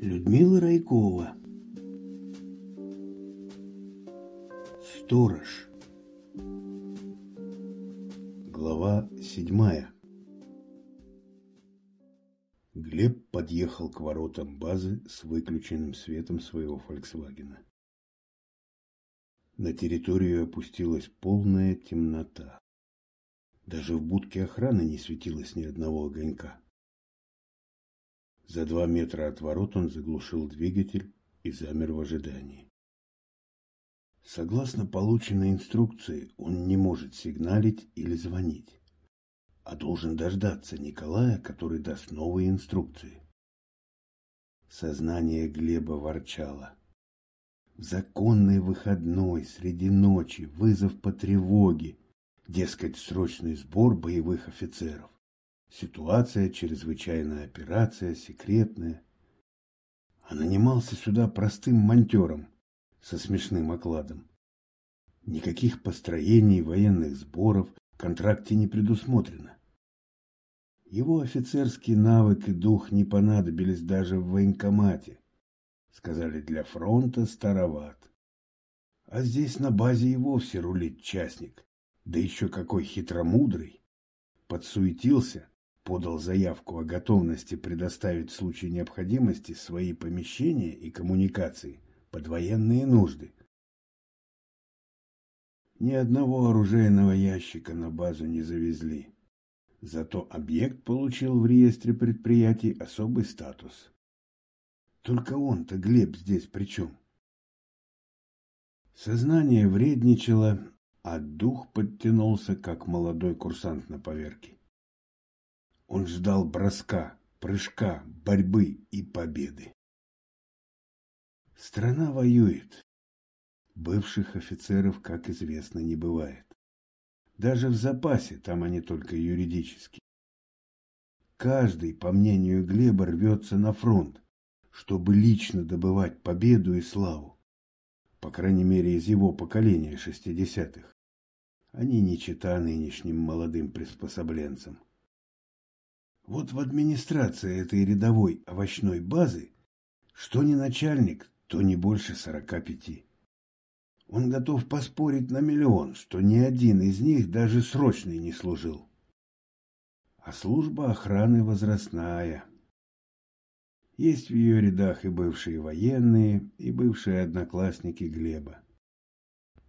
Людмила Райкова Сторож Глава седьмая Глеб подъехал к воротам базы с выключенным светом своего «Фольксвагена». На территорию опустилась полная темнота. Даже в будке охраны не светилось ни одного огонька. За два метра от ворот он заглушил двигатель и замер в ожидании. Согласно полученной инструкции, он не может сигналить или звонить, а должен дождаться Николая, который даст новые инструкции. Сознание Глеба ворчало. В законный выходной, среди ночи, вызов по тревоге, дескать, срочный сбор боевых офицеров. Ситуация, чрезвычайная операция, секретная. А нанимался сюда простым монтером со смешным окладом. Никаких построений, военных сборов в контракте не предусмотрено. Его офицерский навык и дух не понадобились даже в военкомате. Сказали, для фронта староват. А здесь на базе и вовсе рулит частник. Да еще какой хитромудрый. Подсуетился, подал заявку о готовности предоставить в случае необходимости свои помещения и коммуникации под военные нужды. Ни одного оружейного ящика на базу не завезли. Зато объект получил в реестре предприятий особый статус. Только он-то, Глеб, здесь при чем? Сознание вредничало, а дух подтянулся, как молодой курсант на поверке. Он ждал броска, прыжка, борьбы и победы. Страна воюет. Бывших офицеров, как известно, не бывает. Даже в запасе там они только юридически. Каждый, по мнению Глеба, рвется на фронт, чтобы лично добывать победу и славу. По крайней мере, из его поколения шестидесятых. Они не чита нынешним молодым приспособленцам. Вот в администрации этой рядовой овощной базы что не начальник, то не больше сорока пяти. Он готов поспорить на миллион, что ни один из них даже срочный не служил. А служба охраны возрастная. Есть в ее рядах и бывшие военные, и бывшие одноклассники Глеба.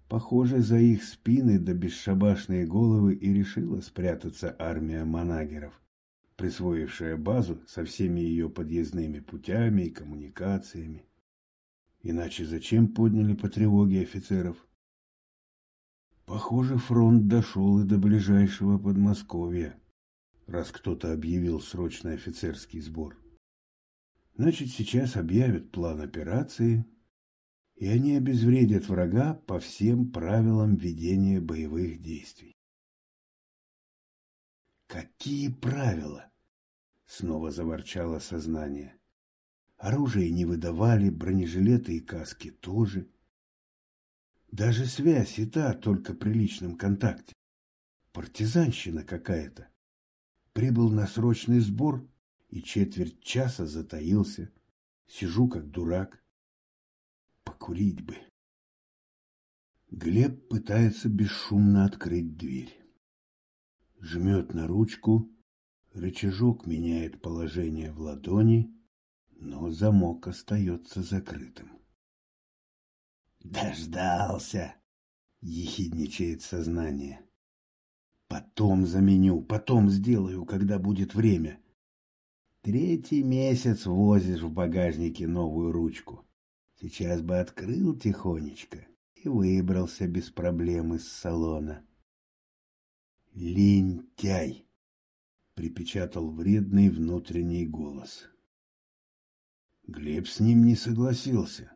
Похоже, за их спины да бесшабашные головы и решила спрятаться армия манагеров присвоившая базу со всеми ее подъездными путями и коммуникациями. Иначе зачем подняли по тревоге офицеров? Похоже, фронт дошел и до ближайшего Подмосковья, раз кто-то объявил срочный офицерский сбор. Значит, сейчас объявят план операции, и они обезвредят врага по всем правилам ведения боевых действий. Какие правила? Снова заворчало сознание. Оружие не выдавали, бронежилеты и каски тоже. Даже связь и та только при личном контакте. Партизанщина какая-то. Прибыл на срочный сбор и четверть часа затаился. Сижу как дурак. Покурить бы. Глеб пытается бесшумно открыть дверь жмет на ручку, рычажок меняет положение в ладони, но замок остается закрытым. «Дождался!» — ехидничает сознание. «Потом заменю, потом сделаю, когда будет время. Третий месяц возишь в багажнике новую ручку. Сейчас бы открыл тихонечко и выбрался без проблем из салона». «Лентяй!» — припечатал вредный внутренний голос. Глеб с ним не согласился,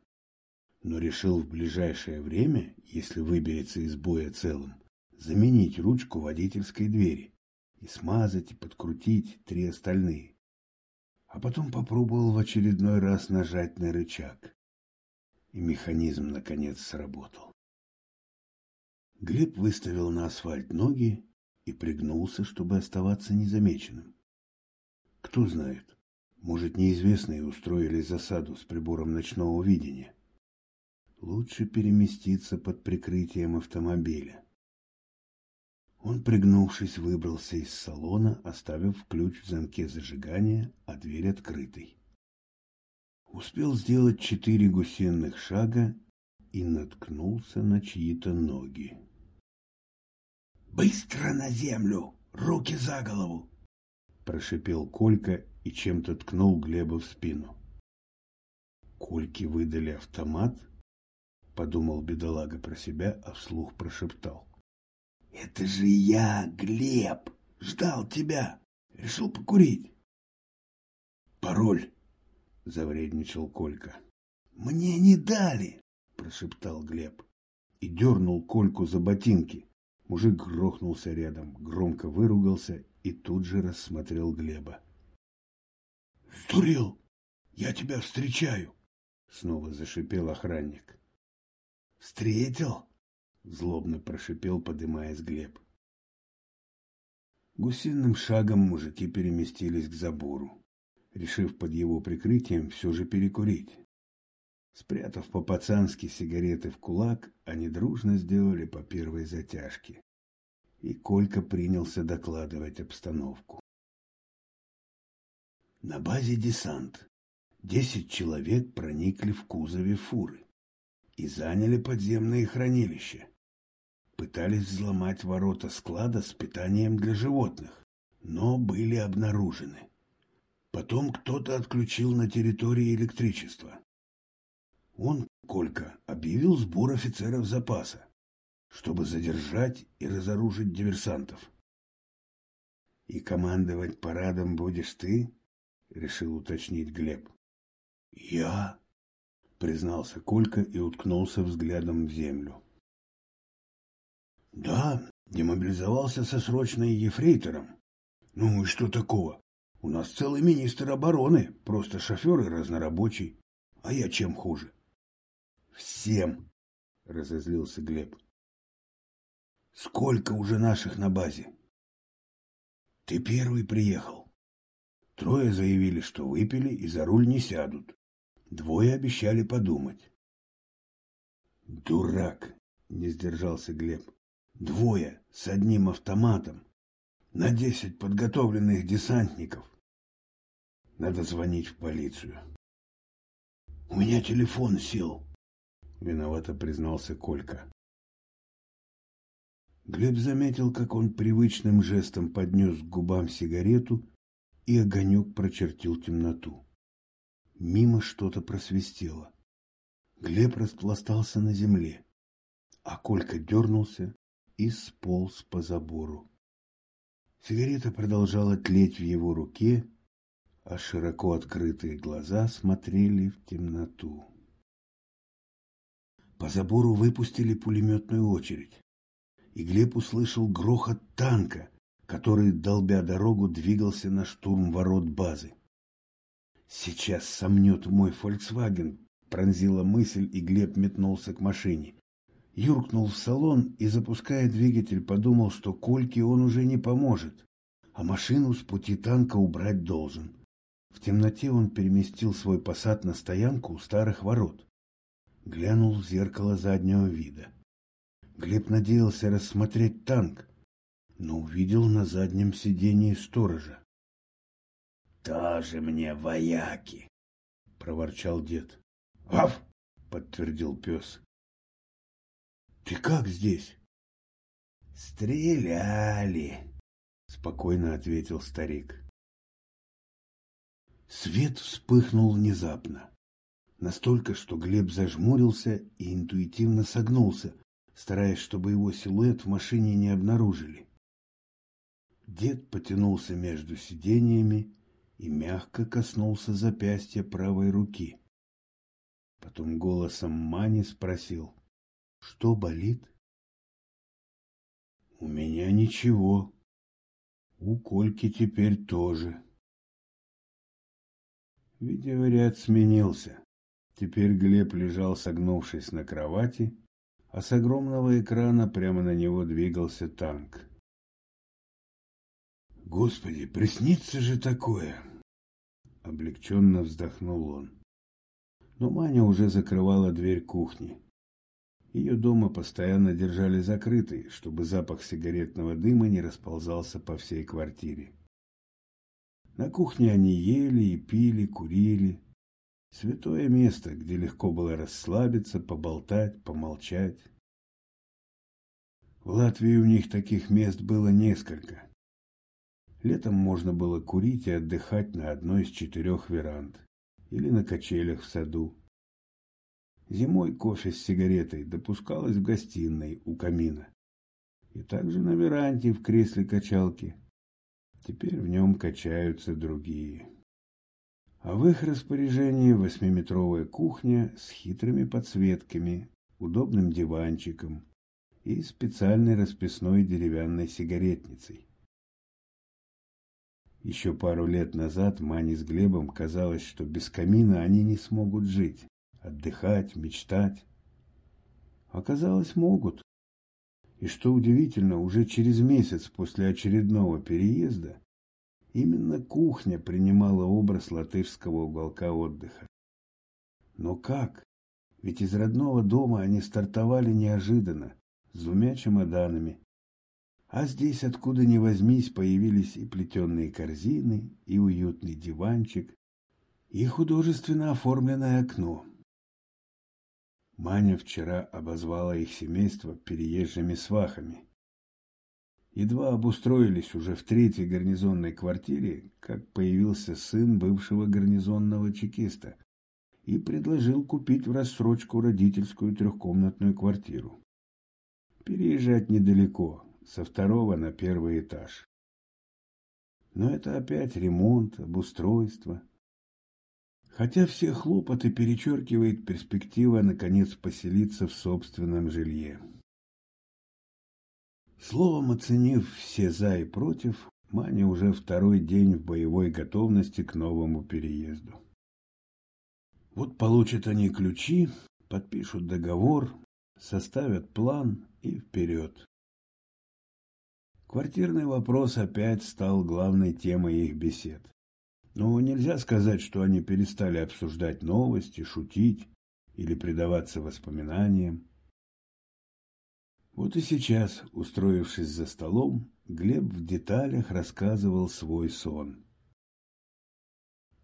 но решил в ближайшее время, если выберется из боя целым, заменить ручку водительской двери и смазать и подкрутить три остальные. А потом попробовал в очередной раз нажать на рычаг. И механизм, наконец, сработал. Глеб выставил на асфальт ноги и пригнулся, чтобы оставаться незамеченным. Кто знает, Может, неизвестные устроили засаду с прибором ночного видения. Лучше переместиться под прикрытием автомобиля. Он, пригнувшись, выбрался из салона, оставив ключ в замке зажигания, а дверь открытой. Успел сделать четыре гусиных шага и наткнулся на чьи-то ноги. «Быстро на землю! Руки за голову!» Прошипел Колька и чем-то ткнул Глеба в спину. Кольке выдали автомат, подумал бедолага про себя, а вслух прошептал. Это же я, Глеб, ждал тебя. Решил покурить. Пароль, завредничал Колька. Мне не дали, прошептал Глеб и дернул Кольку за ботинки. Мужик грохнулся рядом, громко выругался и тут же рассмотрел Глеба. «Сдурел! Я тебя встречаю!» Снова зашипел охранник. «Встретил?» Злобно прошипел, подымаясь Глеб. Гусиным шагом мужики переместились к забору, решив под его прикрытием все же перекурить. Спрятав по-пацански сигареты в кулак, они дружно сделали по первой затяжке. И Колька принялся докладывать обстановку. На базе десант. Десять человек проникли в кузове фуры и заняли подземные хранилища. Пытались взломать ворота склада с питанием для животных, но были обнаружены. Потом кто-то отключил на территории электричество. Он, Колька, объявил сбор офицеров запаса, чтобы задержать и разоружить диверсантов. «И командовать парадом будешь ты?» — решил уточнить Глеб. «Я?» признался Колька и уткнулся взглядом в землю. Да, демобилизовался со срочной ефрейтором. Ну и что такого? У нас целый министр обороны, просто шофер и разнорабочий. А я чем хуже? Всем, разозлился Глеб. Сколько уже наших на базе? Ты первый приехал. Трое заявили, что выпили и за руль не сядут. Двое обещали подумать. «Дурак!» — не сдержался Глеб. «Двое с одним автоматом на десять подготовленных десантников. Надо звонить в полицию». «У меня телефон сел», — виновато признался Колька. Глеб заметил, как он привычным жестом поднес к губам сигарету, и огонек прочертил темноту. Мимо что-то просвистело. Глеб распластался на земле, а Колька дернулся и сполз по забору. Сигарета продолжала тлеть в его руке, а широко открытые глаза смотрели в темноту. По забору выпустили пулеметную очередь, и Глеб услышал грохот танка, который, долбя дорогу, двигался на штурм ворот базы. Сейчас сомнет мой Фольксваген, пронзила мысль, и Глеб метнулся к машине. Юркнул в салон и, запуская двигатель, подумал, что Кольке он уже не поможет, а машину с пути танка убрать должен. В темноте он переместил свой посад на стоянку у старых ворот. Глянул в зеркало заднего вида. Глеб надеялся рассмотреть танк, но увидел на заднем сидении сторожа. «Тоже мне вояки!» — проворчал дед. «Аф!» — подтвердил пес. «Ты как здесь?» «Стреляли!» — спокойно ответил старик. Свет вспыхнул внезапно. Настолько, что Глеб зажмурился и интуитивно согнулся, стараясь, чтобы его силуэт в машине не обнаружили. Дед потянулся между сидениями и мягко коснулся запястья правой руки. Потом голосом Мани спросил, что болит? У меня ничего. У Кольки теперь тоже. Видеоряд сменился. Теперь Глеб лежал, согнувшись на кровати, а с огромного экрана прямо на него двигался танк. Господи, приснится же такое! облегченно вздохнул он. Но Маня уже закрывала дверь кухни. Ее дома постоянно держали закрытой, чтобы запах сигаретного дыма не расползался по всей квартире. На кухне они ели и пили, курили. Святое место, где легко было расслабиться, поболтать, помолчать. В Латвии у них таких мест было несколько. Летом можно было курить и отдыхать на одной из четырех веранд или на качелях в саду. Зимой кофе с сигаретой допускалось в гостиной у камина. И также на веранде в кресле качалки. Теперь в нем качаются другие. А в их распоряжении восьмиметровая кухня с хитрыми подсветками, удобным диванчиком и специальной расписной деревянной сигаретницей. Еще пару лет назад Мане с Глебом казалось, что без камина они не смогут жить, отдыхать, мечтать. Оказалось, могут. И что удивительно, уже через месяц после очередного переезда именно кухня принимала образ латышского уголка отдыха. Но как? Ведь из родного дома они стартовали неожиданно, с двумя чемоданами, а здесь, откуда ни возьмись, появились и плетеные корзины, и уютный диванчик, и художественно оформленное окно. Маня вчера обозвала их семейство переезжими свахами. Едва обустроились уже в третьей гарнизонной квартире, как появился сын бывшего гарнизонного чекиста и предложил купить в рассрочку родительскую трехкомнатную квартиру. Переезжать недалеко, со второго на первый этаж. Но это опять ремонт, обустройство. Хотя все хлопоты перечеркивает перспектива наконец поселиться в собственном жилье. Словом, оценив все «за» и «против», Маня уже второй день в боевой готовности к новому переезду. Вот получат они ключи, подпишут договор, составят план и вперед. Квартирный вопрос опять стал главной темой их бесед. Но нельзя сказать, что они перестали обсуждать новости, шутить или предаваться воспоминаниям. Вот и сейчас, устроившись за столом, Глеб в деталях рассказывал свой сон.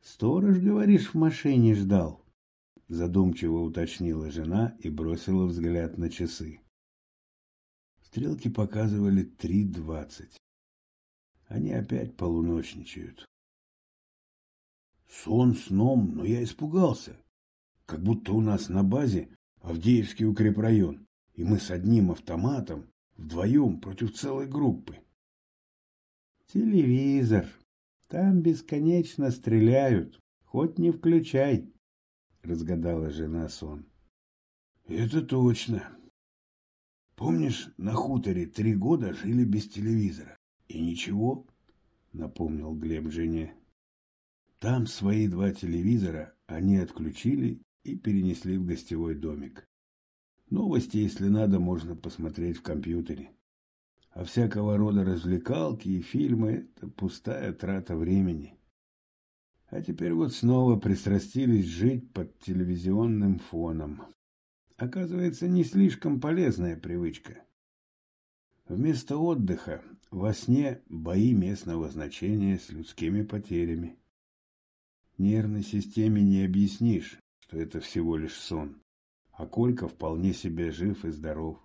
«Сторож, говоришь, в машине ждал?» Задумчиво уточнила жена и бросила взгляд на часы. Стрелки показывали три двадцать. Они опять полуночничают. Сон сном, но я испугался. Как будто у нас на базе Авдеевский укрепрайон, и мы с одним автоматом вдвоем против целой группы. Телевизор. Там бесконечно стреляют. Хоть не включай, разгадала жена сон. Это точно. Помнишь, на хуторе три года жили без телевизора? И ничего, напомнил Глеб жене. Там свои два телевизора они отключили и перенесли в гостевой домик. Новости, если надо, можно посмотреть в компьютере. А всякого рода развлекалки и фильмы – это пустая трата времени. А теперь вот снова пристрастились жить под телевизионным фоном. Оказывается, не слишком полезная привычка. Вместо отдыха во сне бои местного значения с людскими потерями. Нервной системе не объяснишь, что это всего лишь сон, а Колька вполне себе жив и здоров.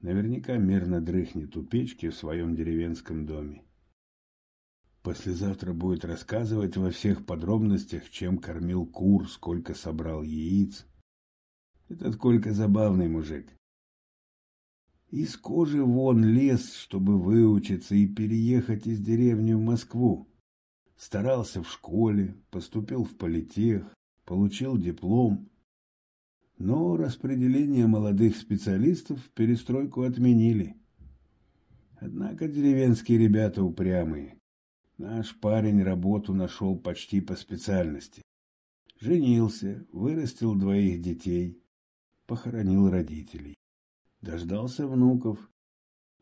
Наверняка мирно дрыхнет у печки в своем деревенском доме. Послезавтра будет рассказывать во всех подробностях, чем кормил кур, сколько собрал яиц, этот Колька забавный мужик. Из кожи вон лез, чтобы выучиться и переехать из деревни в Москву. Старался в школе, поступил в политех, получил диплом. Но распределение молодых специалистов перестройку отменили. Однако деревенские ребята упрямые. Наш парень работу нашел почти по специальности. Женился, вырастил двоих детей, похоронил родителей. Дождался внуков.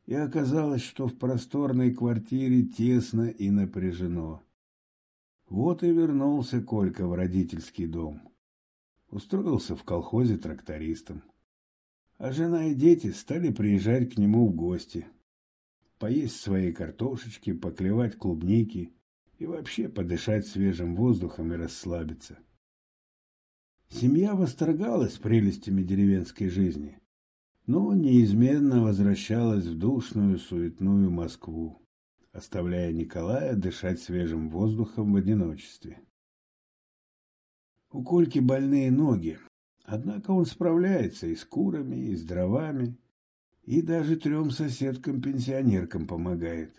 И оказалось, что в просторной квартире тесно и напряжено. Вот и вернулся Колька в родительский дом. Устроился в колхозе трактористом. А жена и дети стали приезжать к нему в гости. Поесть свои картошечки, поклевать клубники и вообще подышать свежим воздухом и расслабиться. Семья восторгалась прелестями деревенской жизни, но неизменно возвращалась в душную, суетную Москву, оставляя Николая дышать свежим воздухом в одиночестве. У Кольки больные ноги, однако он справляется и с курами, и с дровами, и даже трем соседкам-пенсионеркам помогает.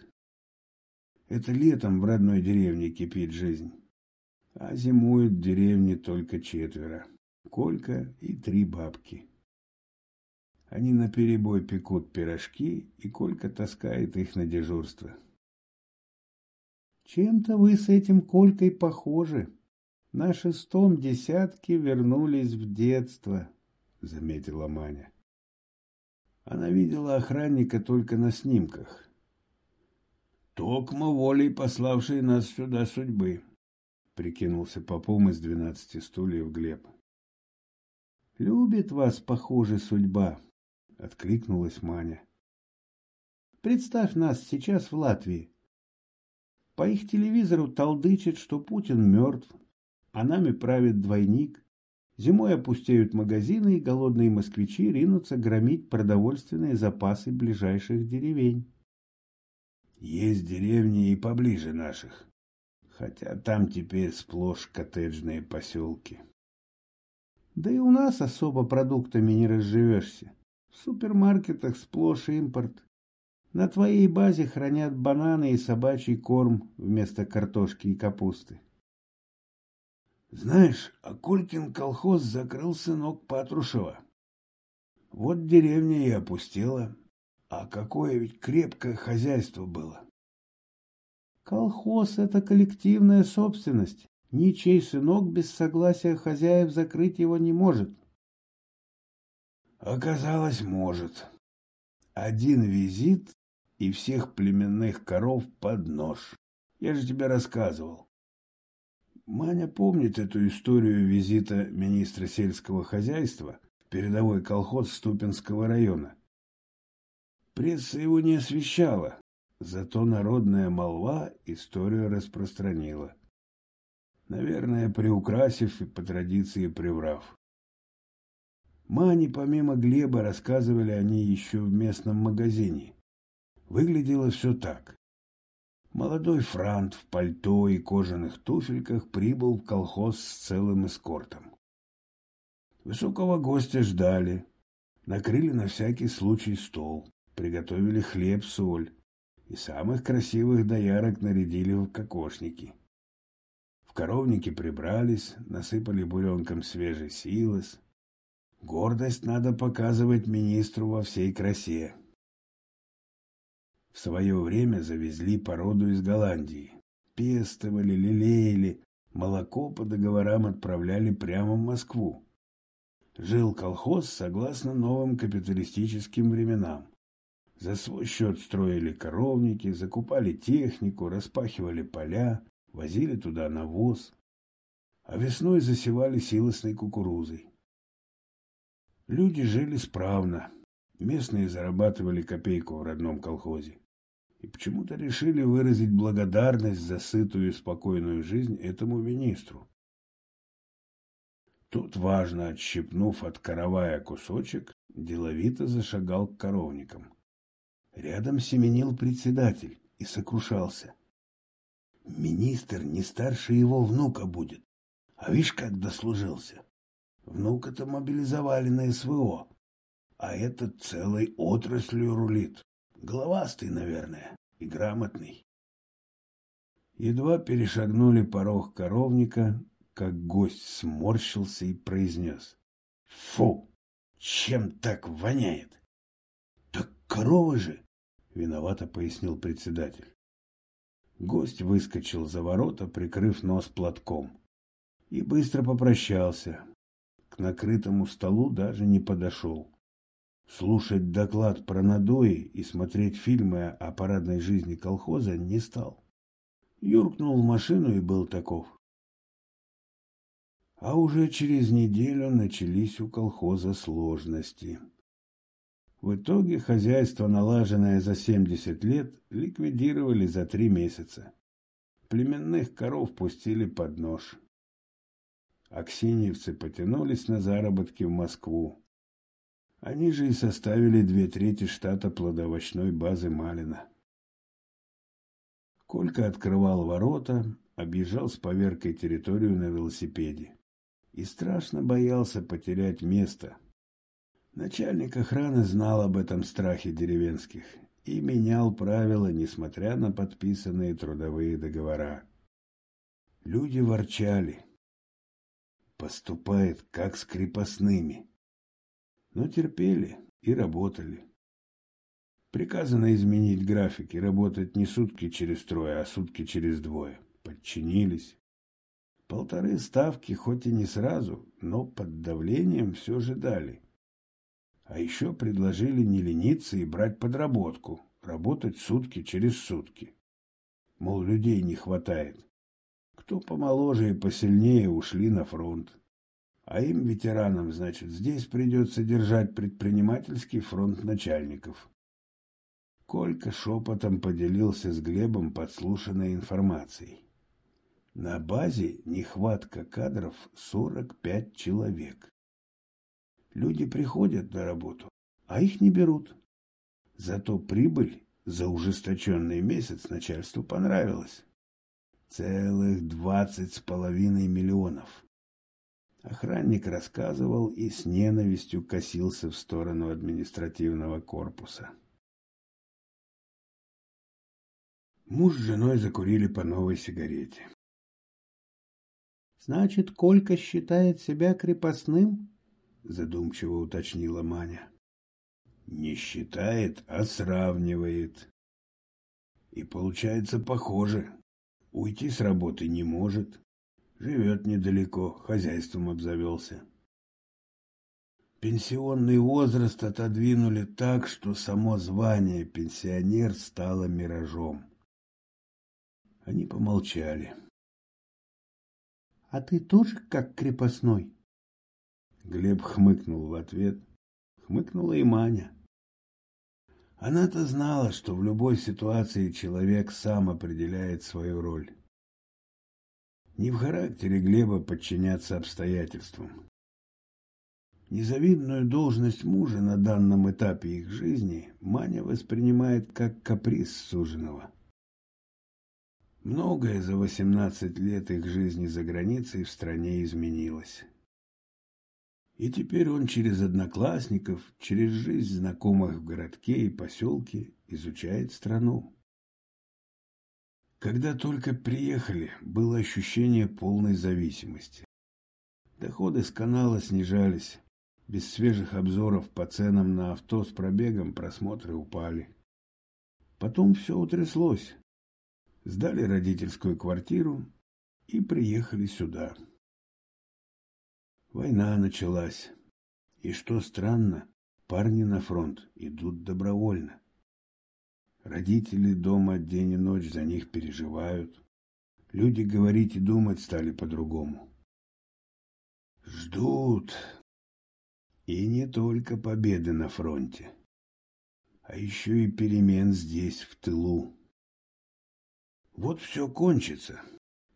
Это летом в родной деревне кипит жизнь, а зимуют в деревне только четверо — Колька и три бабки. Они наперебой пекут пирожки, и Колька таскает их на дежурство. «Чем-то вы с этим Колькой похожи. На шестом десятке вернулись в детство», — заметила Маня. Она видела охранника только на снимках. «Токмо волей пославшей нас сюда судьбы», — прикинулся попом из двенадцати стульев Глеб. «Любит вас, похоже, судьба», откликнулась Маня. Представь нас сейчас в Латвии. По их телевизору толдычат, что Путин мертв, а нами правит двойник. Зимой опустеют магазины, и голодные москвичи ринутся громить продовольственные запасы ближайших деревень. Есть деревни и поближе наших, хотя там теперь сплошь коттеджные поселки. Да и у нас особо продуктами не разживешься. В супермаркетах сплошь импорт. На твоей базе хранят бананы и собачий корм вместо картошки и капусты. Знаешь, Акулькин колхоз закрыл сынок Патрушева. Вот деревня и опустела. А какое ведь крепкое хозяйство было. Колхоз — это коллективная собственность. Ничей сынок без согласия хозяев закрыть его не может. Оказалось, может. Один визит и всех племенных коров под нож. Я же тебе рассказывал. Маня помнит эту историю визита министра сельского хозяйства в передовой колхоз Ступинского района. Пресса его не освещала, зато народная молва историю распространила. Наверное, приукрасив и по традиции приврав. Мане помимо Глеба рассказывали они еще в местном магазине. Выглядело все так. Молодой франт в пальто и кожаных туфельках прибыл в колхоз с целым эскортом. Высокого гостя ждали, накрыли на всякий случай стол, приготовили хлеб, соль и самых красивых доярок нарядили в кокошники. В коровнике прибрались, насыпали буренком свежий силос, Гордость надо показывать министру во всей красе. Свое время завезли породу из Голландии. Пестовали, лелеяли, молоко по договорам отправляли прямо в Москву. Жил колхоз согласно новым капиталистическим временам. За свой счет строили коровники, закупали технику, распахивали поля, возили туда навоз. А весной засевали силосной кукурузой. Люди жили справно. Местные зарабатывали копейку в родном колхозе. И почему-то решили выразить благодарность за сытую и спокойную жизнь этому министру. Тут, важно отщипнув от каравая кусочек, деловито зашагал к коровникам. Рядом семенил председатель и сокрушался. Министр не старше его внука будет, а видишь, как дослужился. Внука-то мобилизовали на СВО, а этот целой отраслью рулит. Головастый, наверное, и грамотный. Едва перешагнули порог коровника, как гость сморщился и произнес. «Фу! Чем так воняет?» «Так коровы же!» — виновато пояснил председатель. Гость выскочил за ворота, прикрыв нос платком, и быстро попрощался, к накрытому столу даже не подошел. Слушать доклад про надои и смотреть фильмы о парадной жизни колхоза не стал. Юркнул в машину и был таков. А уже через неделю начались у колхоза сложности. В итоге хозяйство, налаженное за 70 лет, ликвидировали за три месяца. Племенных коров пустили под нож. Аксиньевцы потянулись на заработки в Москву. Они же и составили две трети штата плодовочной базы Малина. Колька открывал ворота, объезжал с поверкой территорию на велосипеде и страшно боялся потерять место. Начальник охраны знал об этом страхе деревенских и менял правила, несмотря на подписанные трудовые договора. Люди ворчали. Поступает, как с крепостными. Но терпели и работали. Приказано изменить графики, работать не сутки через трое, а сутки через двое. Подчинились. Полторы ставки, хоть и не сразу, но под давлением все же дали. А еще предложили не лениться и брать подработку, работать сутки через сутки. Мол, людей не хватает. Кто помоложе и посильнее ушли на фронт. А им, ветеранам, значит, здесь придется держать предпринимательский фронт начальников. Колька шепотом поделился с Глебом подслушанной информацией. На базе нехватка кадров 45 человек. Люди приходят на работу, а их не берут. Зато прибыль за ужесточенный месяц начальству понравилась. Целых двадцать с половиной миллионов. Охранник рассказывал и с ненавистью косился в сторону административного корпуса. Муж с женой закурили по новой сигарете. «Значит, Колька считает себя крепостным?» — задумчиво уточнила Маня. «Не считает, а сравнивает. И получается похоже. Уйти с работы не может. Живет недалеко, хозяйством обзавелся. Пенсионный возраст отодвинули так, что само звание пенсионер стало миражом. Они помолчали. — А ты тоже как крепостной? Глеб хмыкнул в ответ. Хмыкнула и Маня. Она-то знала, что в любой ситуации человек сам определяет свою роль. Не в характере Глеба подчиняться обстоятельствам. Незавидную должность мужа на данном этапе их жизни Маня воспринимает как каприз суженого. Многое за 18 лет их жизни за границей в стране изменилось. И теперь он через одноклассников, через жизнь знакомых в городке и поселке изучает страну. Когда только приехали, было ощущение полной зависимости. Доходы с канала снижались. Без свежих обзоров по ценам на авто с пробегом просмотры упали. Потом все утряслось сдали родительскую квартиру и приехали сюда. Война началась. И что странно, парни на фронт идут добровольно. Родители дома день и ночь за них переживают. Люди говорить и думать стали по-другому. Ждут. И не только победы на фронте, а еще и перемен здесь, в тылу. Вот все кончится.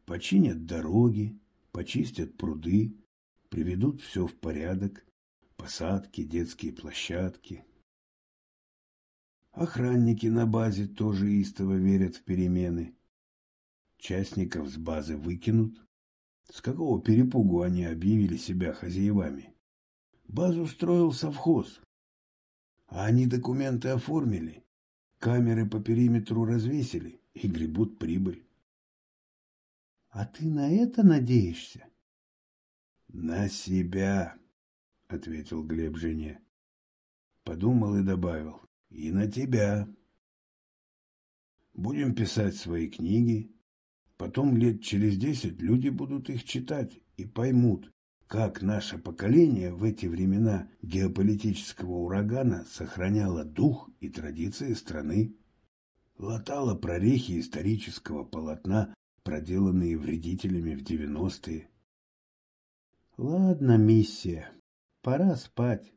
Починят дороги, почистят пруды, приведут все в порядок, посадки, детские площадки. Охранники на базе тоже истово верят в перемены. Частников с базы выкинут. С какого перепугу они объявили себя хозяевами? Базу строил совхоз. А они документы оформили, камеры по периметру развесили и гребут прибыль. — А ты на это надеешься? — На себя, — ответил Глеб жене. Подумал и добавил. — И на тебя. Будем писать свои книги. Потом лет через десять люди будут их читать и поймут, как наше поколение в эти времена геополитического урагана сохраняло дух и традиции страны. латала прорехи исторического полотна, проделанные вредителями в девяностые. Ладно, миссия, пора спать.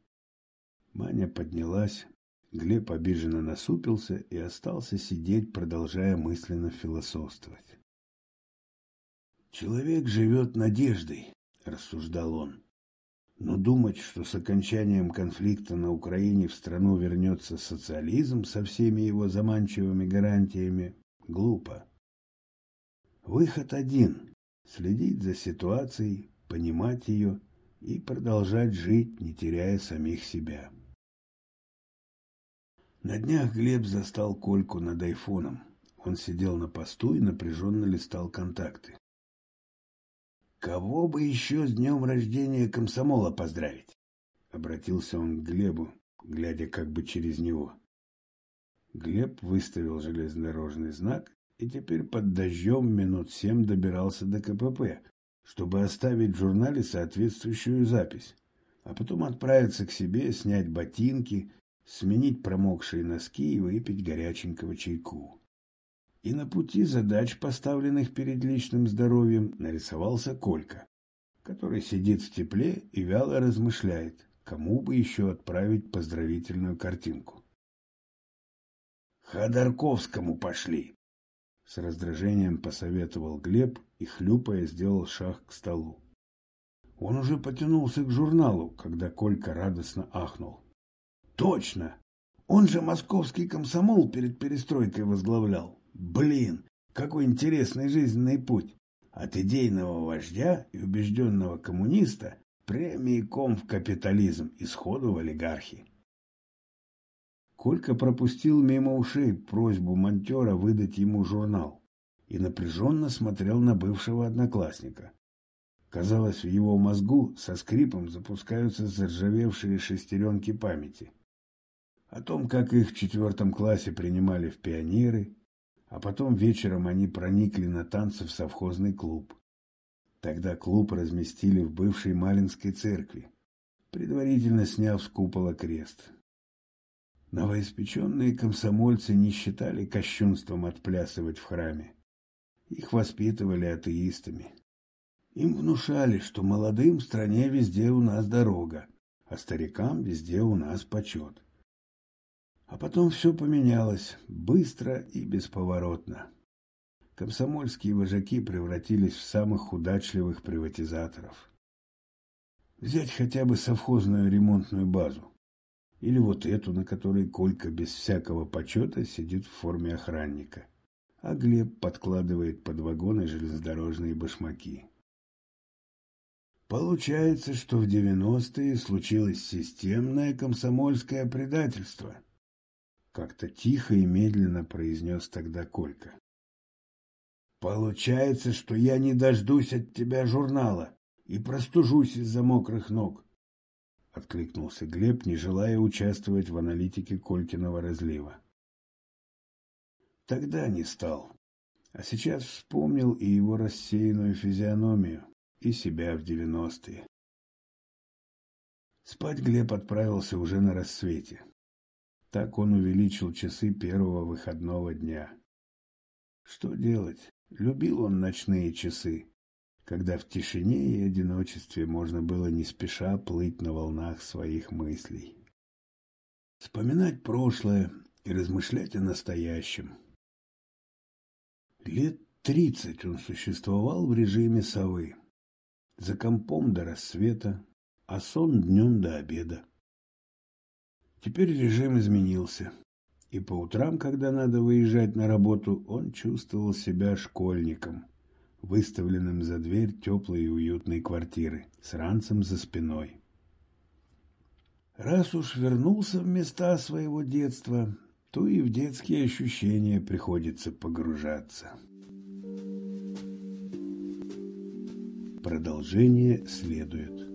Маня поднялась, Глеб обиженно насупился и остался сидеть, продолжая мысленно философствовать. «Человек живет надеждой», — рассуждал он. «Но думать, что с окончанием конфликта на Украине в страну вернется социализм со всеми его заманчивыми гарантиями, глупо. Выход один — следить за ситуацией, понимать ее и продолжать жить, не теряя самих себя». На днях Глеб застал Кольку над айфоном. Он сидел на посту и напряженно листал контакты. «Кого бы еще с днем рождения комсомола поздравить?» Обратился он к Глебу, глядя как бы через него. Глеб выставил железнодорожный знак и теперь под дождем минут семь добирался до КПП, чтобы оставить в журнале соответствующую запись, а потом отправиться к себе, снять ботинки сменить промокшие носки и выпить горяченького чайку. И на пути задач, поставленных перед личным здоровьем, нарисовался Колька, который сидит в тепле и вяло размышляет, кому бы еще отправить поздравительную картинку. «Ходорковскому пошли!» С раздражением посоветовал Глеб и, хлюпая, сделал шаг к столу. Он уже потянулся к журналу, когда Колька радостно ахнул. Точно! Он же московский комсомол перед перестройкой возглавлял. Блин, какой интересный жизненный путь. От идейного вождя и убежденного коммуниста прямиком в капитализм и сходу в олигархи. Колька пропустил мимо ушей просьбу монтера выдать ему журнал и напряженно смотрел на бывшего одноклассника. Казалось, в его мозгу со скрипом запускаются заржавевшие шестеренки памяти о том, как их в четвертом классе принимали в пионеры, а потом вечером они проникли на танцы в совхозный клуб. Тогда клуб разместили в бывшей Малинской церкви, предварительно сняв с купола крест. Новоиспеченные комсомольцы не считали кощунством отплясывать в храме. Их воспитывали атеистами. Им внушали, что молодым в стране везде у нас дорога, а старикам везде у нас почет. А потом все поменялось, быстро и бесповоротно. Комсомольские вожаки превратились в самых удачливых приватизаторов. Взять хотя бы совхозную ремонтную базу. Или вот эту, на которой Колька без всякого почета сидит в форме охранника, а Глеб подкладывает под вагоны железнодорожные башмаки. Получается, что в девяностые случилось системное комсомольское предательство – как-то тихо и медленно произнес тогда Колька. Получается, что я не дождусь от тебя журнала и простужусь из-за мокрых ног. Откликнулся Глеб, не желая участвовать в аналитике Колькиного разлива. Тогда не стал. А сейчас вспомнил и его рассеянную физиономию, и себя в девяностые. Спать Глеб отправился уже на рассвете. Так он увеличил часы первого выходного дня. Что делать? Любил он ночные часы, когда в тишине и одиночестве можно было не спеша плыть на волнах своих мыслей. Вспоминать прошлое и размышлять о настоящем. Лет тридцать он существовал в режиме совы. За компом до рассвета, а сон днем до обеда. Теперь режим изменился. И по утрам, когда надо выезжать на работу, он чувствовал себя школьником, выставленным за дверь теплой и уютной квартиры, с ранцем за спиной. Раз уж вернулся в места своего детства, то и в детские ощущения приходится погружаться. Продолжение следует.